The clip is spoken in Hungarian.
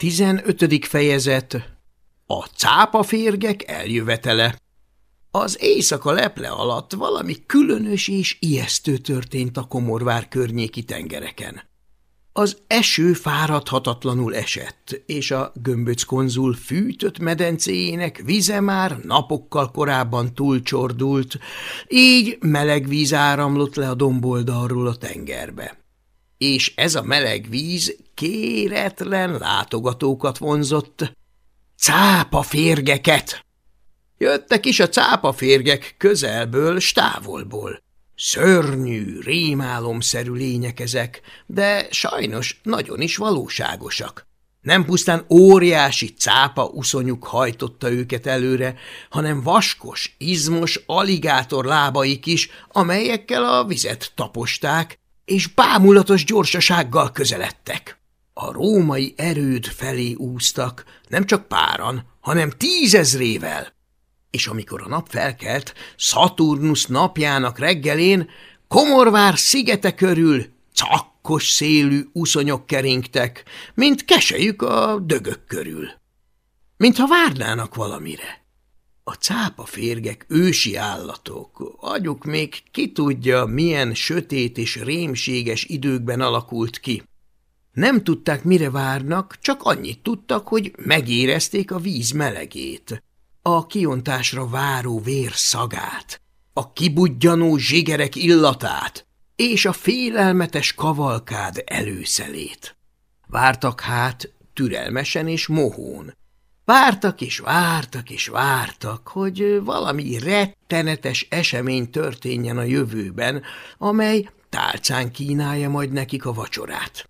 15. fejezet A cápaférgek eljövetele Az éjszaka leple alatt valami különös és ijesztő történt a Komorvár környéki tengereken. Az eső fáradhatatlanul esett, és a gömböc konzul fűtött medencéjének vize már napokkal korábban túlcsordult, így meleg víz áramlott le a domboldalról a tengerbe és ez a meleg víz kéretlen látogatókat vonzott. Cápa férgeket! Jöttek is a cápa férgek közelből, stávolból. Szörnyű, rémálomszerű lények ezek, de sajnos nagyon is valóságosak. Nem pusztán óriási cápa uszonyuk hajtotta őket előre, hanem vaskos, izmos aligátor lábaik is, amelyekkel a vizet taposták, és bámulatos gyorsasággal közeledtek. A római erőd felé úztak, nem csak páran, hanem tízezrével. És amikor a nap felkelt, Szaturnusz napjának reggelén, Komorvár szigete körül cakkos szélű uszonyok keringtek, mint kesejük a dögök körül. Mintha várnának valamire. A cápa férgek ősi állatok, agyuk még ki tudja, milyen sötét és rémséges időkben alakult ki. Nem tudták, mire várnak, csak annyit tudtak, hogy megérezték a víz melegét, a kiontásra váró vér szagát, a kibudjanó zsigerek illatát és a félelmetes kavalkád előszelét. Vártak hát türelmesen és mohón, Vártak és vártak és vártak, hogy valami rettenetes esemény történjen a jövőben, amely tálcán kínálja majd nekik a vacsorát.